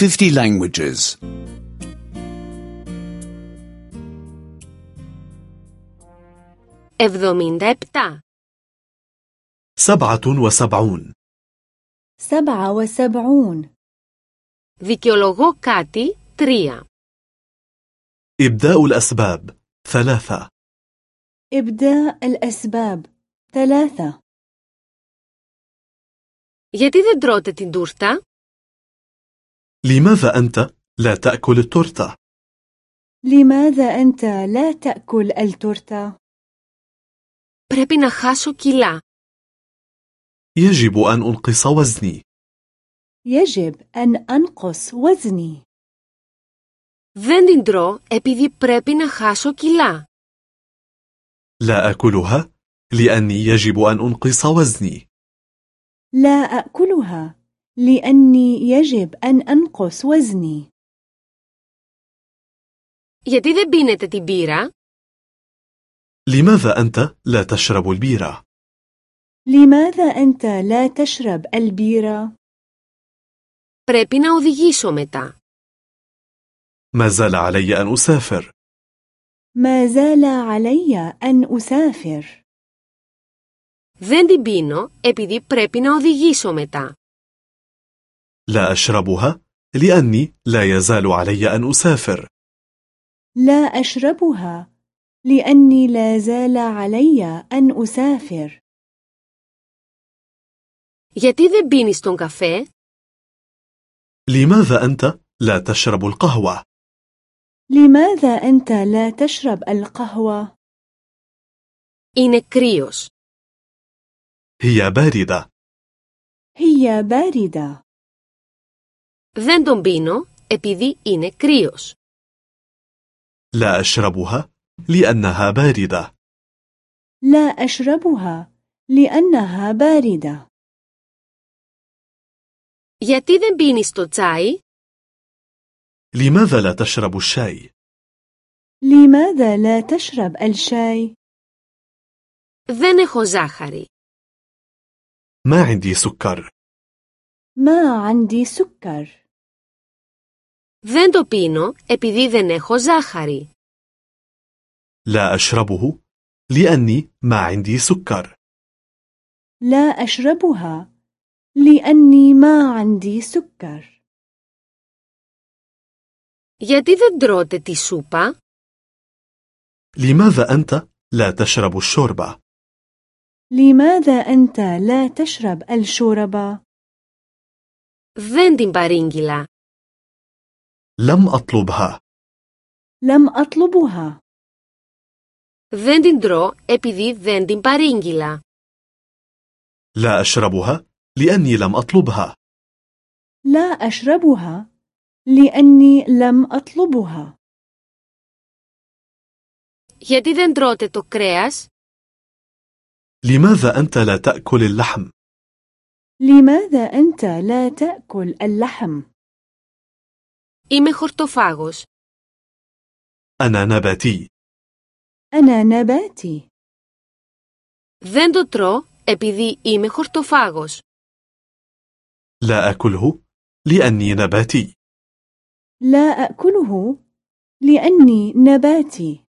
50 languages. 77. سبعة وسبعون سبعة وسبعون Δικαιολογώ κάτι 3. إبداء الأسباب ثلاثة إبداء الأسباب ثلاثة Γιατί δεν τρώτε την τούρτα? لماذا أنت لا تأكل التورتة؟ لماذا أنت لا تأكل التورتة؟ Πρέπει να χάσω κιλά. يجب أن أنقص وزني يجب أن أنقص وزني Δεν την τρώω επειδή πρέπει να χάσω κιλά. لا أكلها لأني يجب أن أنقص وزني لا أكلها لأني يجب أن أنقص وزني Γιατί δεν πίνετε την πύρα? لماذا أنت لا تشرب البيرة؟ لماذا أنت لا تشرب البيرة؟ Πρέπει να οδηγήσω μετά. ما زال علي أن أسافر ما زال علي أن أسافر Δεν την πίνω επειδή πρέπει να οδηγήσω μετά. لا أشربها لأني لا يزال علي أن أسافر لا أشربها لأني لا زال علي أن أسافر Γιατί δεν πίνεις τον καφέ? لماذا أنت لا تشرب القهوة؟ لماذا أنت لا تشرب القهوة؟ Είναι κρύος. هي باردة هي باردة Δεν τον πίνω επειδή είναι κρύος. لا أشربها لأنها باردة لا أشربها لأنها باردة Γιατί δεν πίνεις το τσάι? لماذا لا تشرب الشاي؟ لماذا لا تشرب الشاي؟ Δεν έχω ζάχαρη. ما عندي سكر ما عندي سكر Δεν το πίνω επειδή δεν έχω ζάχαρη. لا أشربه لأني ما عندي سكر لا أشربها لأني ما عندي سكر Γιατί δεν τρώτε τη σούπα? لماذا أنت لا تشرب الشوربة؟ لماذا أنت لا تشرب الشوربة؟ Δεν την παρήγγειλα. لم أطلبها لم أطلبها Δεν την τρώω επειδή δεν την παρήγγειλα. لا أشربها لأني لم أطلبها لا أشربها لأني لم أطلبها Γιατί δεν τρώτε το κρέας? لماذا أنت لا تأكل اللحم؟ لماذا أنت لا تأكل اللحم؟ Είμαι χορτοφάγος. أنا نباتي أنا نباتي Δεν το τρώω επειδή είμαι χορτοφάγος. لا أكله لأني نباتي لا أكله لأني نباتي